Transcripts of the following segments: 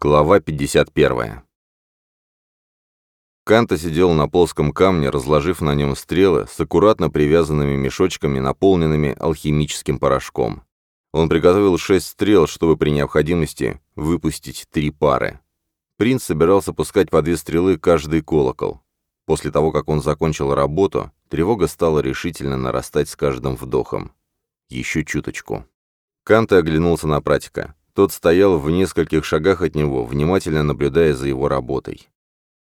Глава 51. Канта сидел на плоском камне, разложив на нем стрелы с аккуратно привязанными мешочками, наполненными алхимическим порошком. Он приготовил шесть стрел, чтобы при необходимости выпустить три пары. Принц собирался пускать по две стрелы каждый колокол. После того, как он закончил работу, тревога стала решительно нарастать с каждым вдохом. Еще чуточку. Канта оглянулся на пратика. Тот стоял в нескольких шагах от него, внимательно наблюдая за его работой.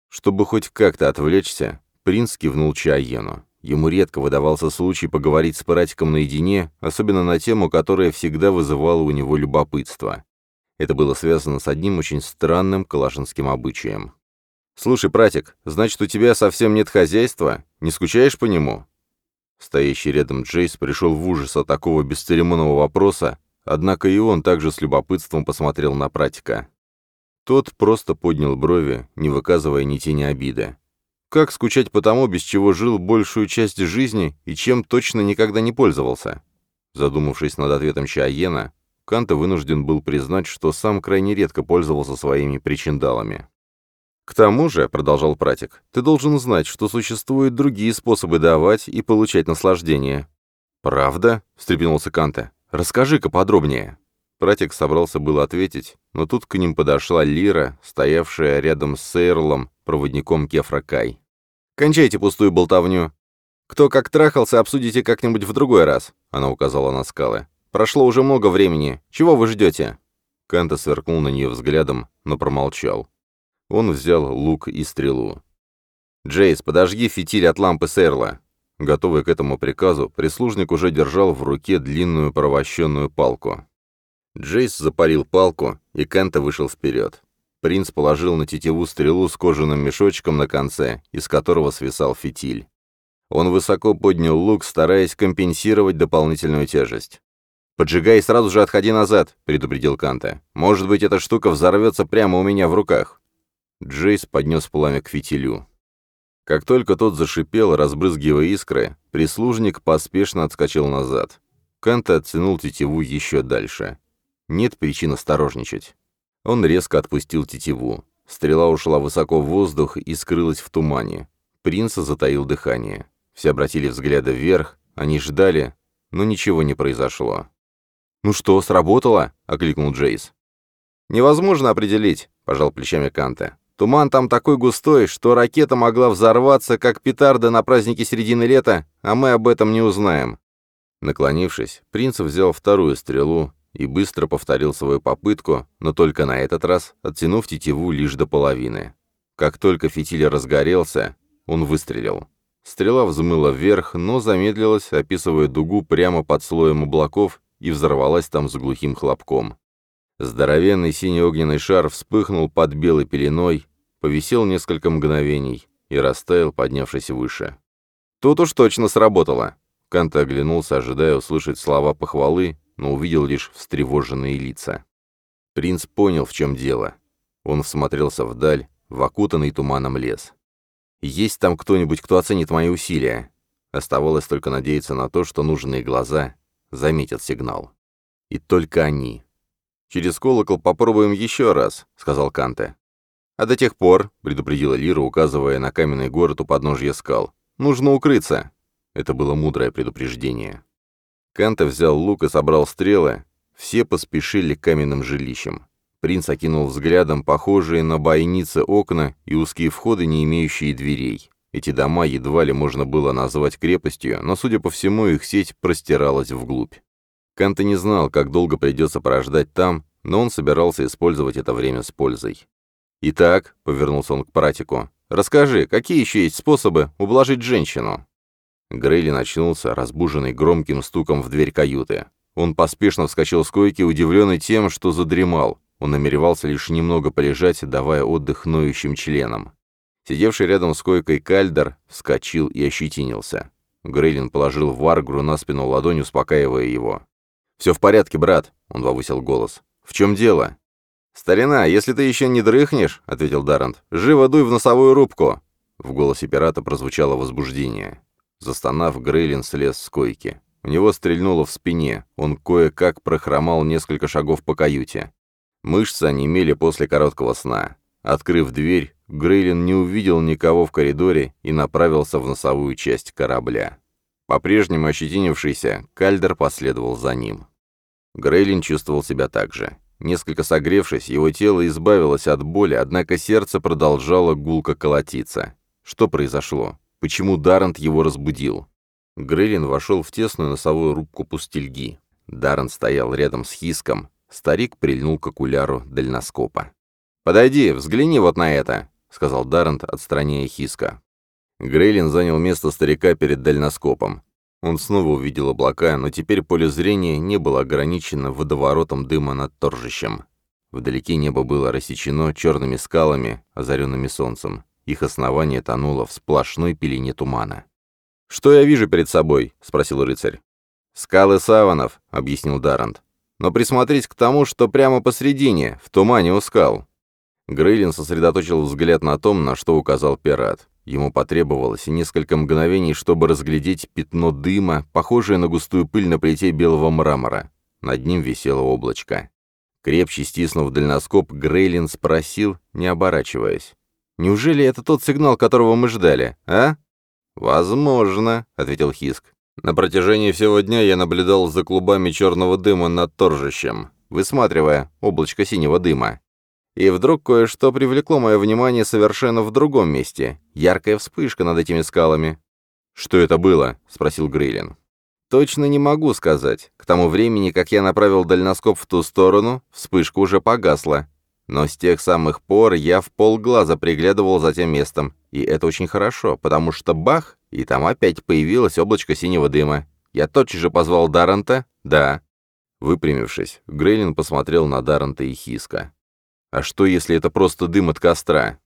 Чтобы хоть как-то отвлечься, принц кивнул Чаену. Ему редко выдавался случай поговорить с Пратиком наедине, особенно на тему, которая всегда вызывала у него любопытство. Это было связано с одним очень странным калашинским обычаем. «Слушай, Пратик, значит, у тебя совсем нет хозяйства? Не скучаешь по нему?» Стоящий рядом Джейс пришел в ужас от такого бесцеремонного вопроса, Однако и он также с любопытством посмотрел на пратика. Тот просто поднял брови, не выказывая ни тени обиды. Как скучать по тому, без чего жил большую часть жизни и чем точно никогда не пользовался? Задумавшись над ответом Чаена, Канта вынужден был признать, что сам крайне редко пользовался своими причиндалами. «К тому же», — продолжал пратик, — «ты должен знать, что существуют другие способы давать и получать наслаждение». «Правда?» — встрепенулся Канта. «Расскажи-ка подробнее». Пратик собрался было ответить, но тут к ним подошла Лира, стоявшая рядом с Эрлом, проводником Кефракай. «Кончайте пустую болтовню. Кто как трахался, обсудите как-нибудь в другой раз», — она указала на скалы. «Прошло уже много времени. Чего вы ждете?» Канта сверкнул на нее взглядом, но промолчал. Он взял лук и стрелу. «Джейс, подожги фитиль от лампы Сэрла. Готовый к этому приказу, прислужник уже держал в руке длинную провощенную палку. Джейс запарил палку, и Кента вышел вперед. Принц положил на тетиву стрелу с кожаным мешочком на конце, из которого свисал фитиль. Он высоко поднял лук, стараясь компенсировать дополнительную тяжесть. «Поджигай и сразу же отходи назад», — предупредил Канта. «Может быть, эта штука взорвется прямо у меня в руках». Джейс поднес пламя к фитилю. Как только тот зашипел, разбрызгивая искры, прислужник поспешно отскочил назад. Канта оттянул тетиву еще дальше. Нет причин осторожничать. Он резко отпустил тетиву. Стрела ушла высоко в воздух и скрылась в тумане. Принц затаил дыхание. Все обратили взгляды вверх, они ждали, но ничего не произошло. «Ну что, сработало?» — окликнул Джейс. «Невозможно определить», — пожал плечами Канта. Туман там такой густой, что ракета могла взорваться, как петарда на празднике середины лета, а мы об этом не узнаем». Наклонившись, принц взял вторую стрелу и быстро повторил свою попытку, но только на этот раз, оттянув тетиву лишь до половины. Как только фитиль разгорелся, он выстрелил. Стрела взмыла вверх, но замедлилась, описывая дугу прямо под слоем облаков, и взорвалась там с глухим хлопком. Здоровенный синий огненный шар вспыхнул под белой пеленой, повисел несколько мгновений и растаял, поднявшись выше. «Тут уж точно сработало!» Канта оглянулся, ожидая услышать слова похвалы, но увидел лишь встревоженные лица. Принц понял, в чем дело. Он всмотрелся вдаль, в окутанный туманом лес. «Есть там кто-нибудь, кто оценит мои усилия?» Оставалось только надеяться на то, что нужные глаза заметят сигнал. И только они «Через колокол попробуем еще раз», — сказал Канте. «А до тех пор», — предупредила Лира, указывая на каменный город у подножья скал, — «нужно укрыться». Это было мудрое предупреждение. Канте взял лук и собрал стрелы. Все поспешили к каменным жилищам. Принц окинул взглядом похожие на бойницы окна и узкие входы, не имеющие дверей. Эти дома едва ли можно было назвать крепостью, но, судя по всему, их сеть простиралась вглубь. Канта не знал, как долго придется порождать там, но он собирался использовать это время с пользой. «Итак», — повернулся он к практику, — «расскажи, какие еще есть способы ублажить женщину?» Грейли начнулся, разбуженный громким стуком в дверь каюты. Он поспешно вскочил с койки, удивленный тем, что задремал. Он намеревался лишь немного полежать, давая отдых ноющим членам. Сидевший рядом с койкой Кальдер вскочил и ощетинился. Грейлин положил Варгру на спину ладонь, успокаивая его. «Все в порядке, брат», — он повысил голос. «В чем дело?» «Старина, если ты еще не дрыхнешь», — ответил Даррент, — «живо дуй в носовую рубку». В голосе пирата прозвучало возбуждение. Застонав, Грейлин слез с койки. У него стрельнуло в спине, он кое-как прохромал несколько шагов по каюте. Мышцы онемели после короткого сна. Открыв дверь, Грейлин не увидел никого в коридоре и направился в носовую часть корабля. По-прежнему ощетинившийся, Кальдер последовал за ним. Грейлин чувствовал себя так же. Несколько согревшись, его тело избавилось от боли, однако сердце продолжало гулко колотиться. Что произошло? Почему Даррент его разбудил? Грейлин вошел в тесную носовую рубку пустельги. Даррент стоял рядом с Хиском. Старик прильнул к окуляру дальноскопа. «Подойди, взгляни вот на это», — сказал Даррент, отстраняя Хиска. Грейлин занял место старика перед дальноскопом. Он снова увидел облака, но теперь поле зрения не было ограничено водоворотом дыма над торжищем. Вдалеке небо было рассечено черными скалами, озаренными солнцем. Их основание тонуло в сплошной пелене тумана. «Что я вижу перед собой?» — спросил рыцарь. «Скалы саванов», — объяснил Дарант. «Но присмотреть к тому, что прямо посредине, в тумане у скал». Грейлин сосредоточил взгляд на том, на что указал пират. Ему потребовалось несколько мгновений, чтобы разглядеть пятно дыма, похожее на густую пыль на плите белого мрамора. Над ним висело облачко. Крепче стиснув дальноскоп, Грейлин спросил, не оборачиваясь. «Неужели это тот сигнал, которого мы ждали, а?» «Возможно», — ответил Хиск. «На протяжении всего дня я наблюдал за клубами черного дыма над торжищем, высматривая облачко синего дыма. И вдруг кое-что привлекло мое внимание совершенно в другом месте. Яркая вспышка над этими скалами. «Что это было?» — спросил Грейлин. «Точно не могу сказать. К тому времени, как я направил дальноскоп в ту сторону, вспышка уже погасла. Но с тех самых пор я в полглаза приглядывал за тем местом. И это очень хорошо, потому что бах, и там опять появилось облачко синего дыма. Я тотчас же позвал Даррента. Да». Выпрямившись, Грейлин посмотрел на Даррента и Хиска. А что, если это просто дым от костра?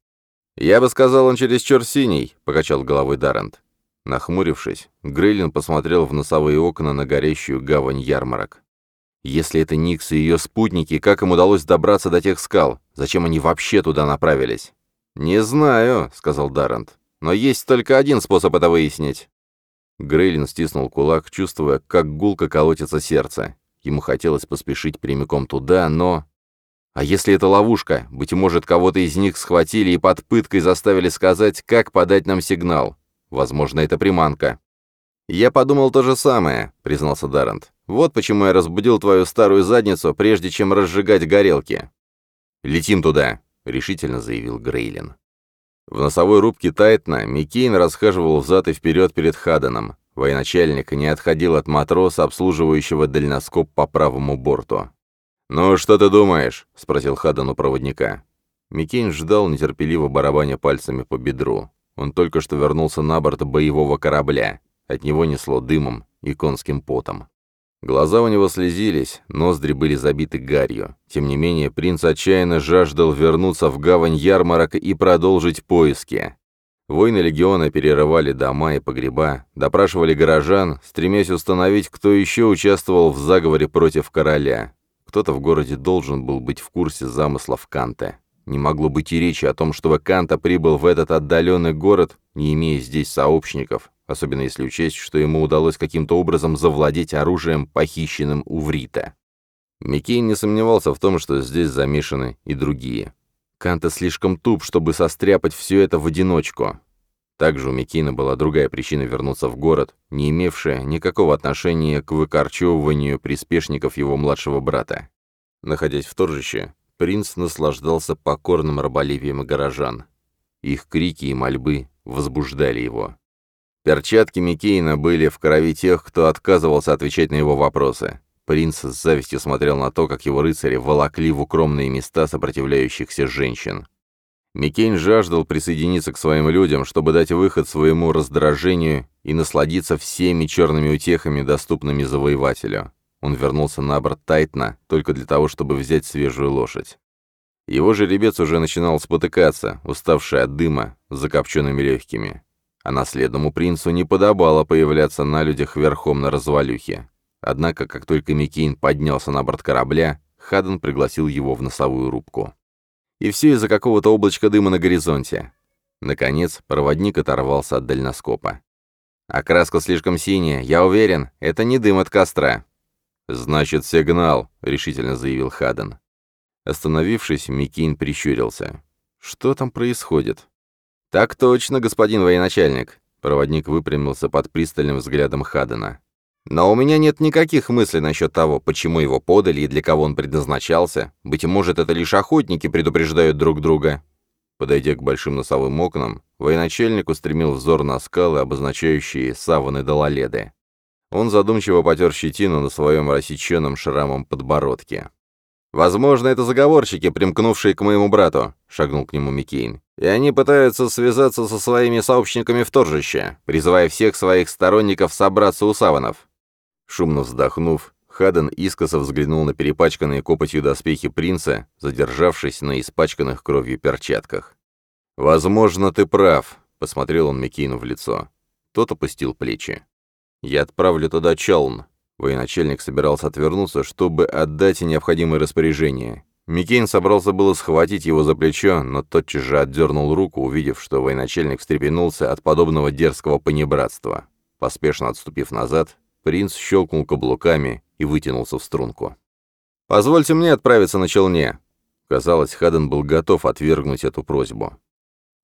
«Я бы сказал, он чересчур синий», — покачал головой Даррент. Нахмурившись, Грейлин посмотрел в носовые окна на горящую гавань ярмарок. «Если это Никс и ее спутники, как им удалось добраться до тех скал? Зачем они вообще туда направились?» «Не знаю», — сказал Даррент. «Но есть только один способ это выяснить». Грейлин стиснул кулак, чувствуя, как гулко колотится сердце. Ему хотелось поспешить прямиком туда, но а если это ловушка, быть может, кого-то из них схватили и под пыткой заставили сказать, как подать нам сигнал. Возможно, это приманка. «Я подумал то же самое», — признался Даррент. «Вот почему я разбудил твою старую задницу, прежде чем разжигать горелки». «Летим туда», — решительно заявил Грейлин. В носовой рубке Тайтна Миккейн расхаживал взад и вперед перед Хаденом. Военачальник не отходил от матроса, обслуживающего дальноскоп по правому борту. «Ну, что ты думаешь?» — спросил Хаддан у проводника. Микейн ждал, нетерпеливо барабаня пальцами по бедру. Он только что вернулся на борт боевого корабля. От него несло дымом и конским потом. Глаза у него слезились, ноздри были забиты гарью. Тем не менее, принц отчаянно жаждал вернуться в гавань ярмарок и продолжить поиски. Войны легиона перерывали дома и погреба, допрашивали горожан, стремясь установить, кто еще участвовал в заговоре против короля. Кто-то в городе должен был быть в курсе замыслов Канта. Не могло быть и речи о том, чтобы Канта прибыл в этот отдаленный город, не имея здесь сообщников, особенно если учесть, что ему удалось каким-то образом завладеть оружием, похищенным у Врита. Микей не сомневался в том, что здесь замешаны и другие. Канта слишком туп, чтобы состряпать все это в одиночку. Также у Микина была другая причина вернуться в город, не имевшая никакого отношения к выкорчевыванию приспешников его младшего брата. Находясь в торжище, принц наслаждался покорным раболепием горожан. Их крики и мольбы возбуждали его. Перчатки Микейна были в крови тех, кто отказывался отвечать на его вопросы. Принц с завистью смотрел на то, как его рыцари волокли в укромные места сопротивляющихся женщин. Микейн жаждал присоединиться к своим людям, чтобы дать выход своему раздражению и насладиться всеми черными утехами, доступными завоевателю. Он вернулся на борт Тайтна только для того, чтобы взять свежую лошадь. Его жеребец уже начинал спотыкаться, уставший от дыма, закопченными легкими. А наследному принцу не подобало появляться на людях верхом на развалюхе. Однако, как только Микейн поднялся на борт корабля, Хаден пригласил его в носовую рубку. И все из-за какого-то облачка дыма на горизонте. Наконец, проводник оторвался от дальноскопа. «А «Окраска слишком синяя, я уверен, это не дым от костра». «Значит, сигнал», — решительно заявил Хаден. Остановившись, Микин прищурился. «Что там происходит?» «Так точно, господин военачальник», — проводник выпрямился под пристальным взглядом Хадена. Но у меня нет никаких мыслей насчет того, почему его подали и для кого он предназначался. Быть может, это лишь охотники предупреждают друг друга. Подойдя к большим носовым окнам, военачальник устремил взор на скалы, обозначающие саваны Далаледы. Он задумчиво потер щетину на своем рассеченном шрамом подбородке. «Возможно, это заговорщики, примкнувшие к моему брату», — шагнул к нему Микейн. «И они пытаются связаться со своими сообщниками в торжище, призывая всех своих сторонников собраться у саванов. Шумно вздохнув, Хаден искоса взглянул на перепачканные копотью доспехи принца, задержавшись на испачканных кровью перчатках. «Возможно, ты прав», — посмотрел он Микину в лицо. Тот опустил плечи. «Я отправлю туда Чалн». Военачальник собирался отвернуться, чтобы отдать необходимые распоряжения. Микейн собрался было схватить его за плечо, но тотчас же отдернул руку, увидев, что военачальник встрепенулся от подобного дерзкого понебратства. Поспешно отступив назад, Принц щелкнул каблуками и вытянулся в струнку. «Позвольте мне отправиться на челне!» Казалось, Хаден был готов отвергнуть эту просьбу.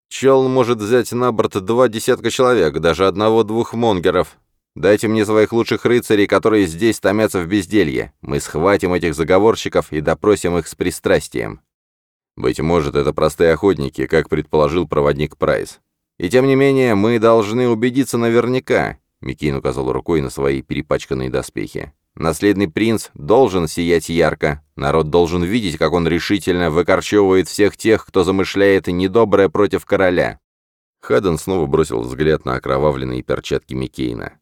«Челн может взять на борт два десятка человек, даже одного-двух монгеров. Дайте мне своих лучших рыцарей, которые здесь томятся в безделье. Мы схватим этих заговорщиков и допросим их с пристрастием». Быть может, это простые охотники, как предположил проводник Прайс. И тем не менее, мы должны убедиться наверняка, Микин указал рукой на свои перепачканные доспехи. Наследный принц должен сиять ярко. Народ должен видеть, как он решительно выкорчевывает всех тех, кто замышляет недоброе против короля. Хаден снова бросил взгляд на окровавленные перчатки Микейна.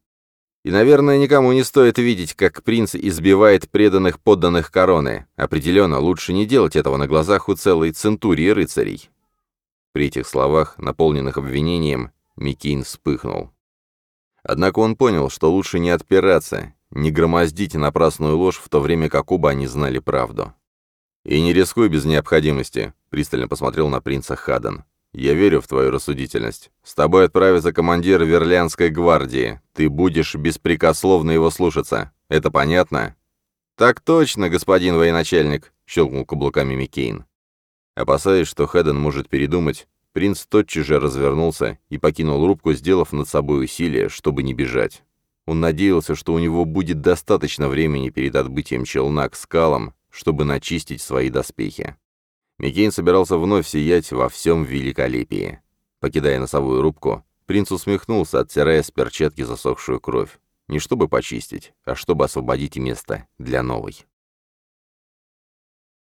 И, наверное, никому не стоит видеть, как принц избивает преданных подданных короны. Определенно, лучше не делать этого на глазах у целой центурии рыцарей. При этих словах, наполненных обвинением, Микейн вспыхнул. Однако он понял, что лучше не отпираться, не громоздить напрасную ложь в то время, как оба они знали правду. «И не рискуй без необходимости», — пристально посмотрел на принца Хаден. «Я верю в твою рассудительность. С тобой отправится командир Верлянской гвардии. Ты будешь беспрекословно его слушаться. Это понятно?» «Так точно, господин военачальник», — щелкнул каблуками Микейн. Опасаясь, что Хаден может передумать, Принц тотчас же развернулся и покинул рубку, сделав над собой усилие, чтобы не бежать. Он надеялся, что у него будет достаточно времени перед отбытием челна к скалам, чтобы начистить свои доспехи. Микейн собирался вновь сиять во всем великолепии. Покидая носовую рубку, принц усмехнулся, оттирая с перчатки засохшую кровь. Не чтобы почистить, а чтобы освободить место для новой.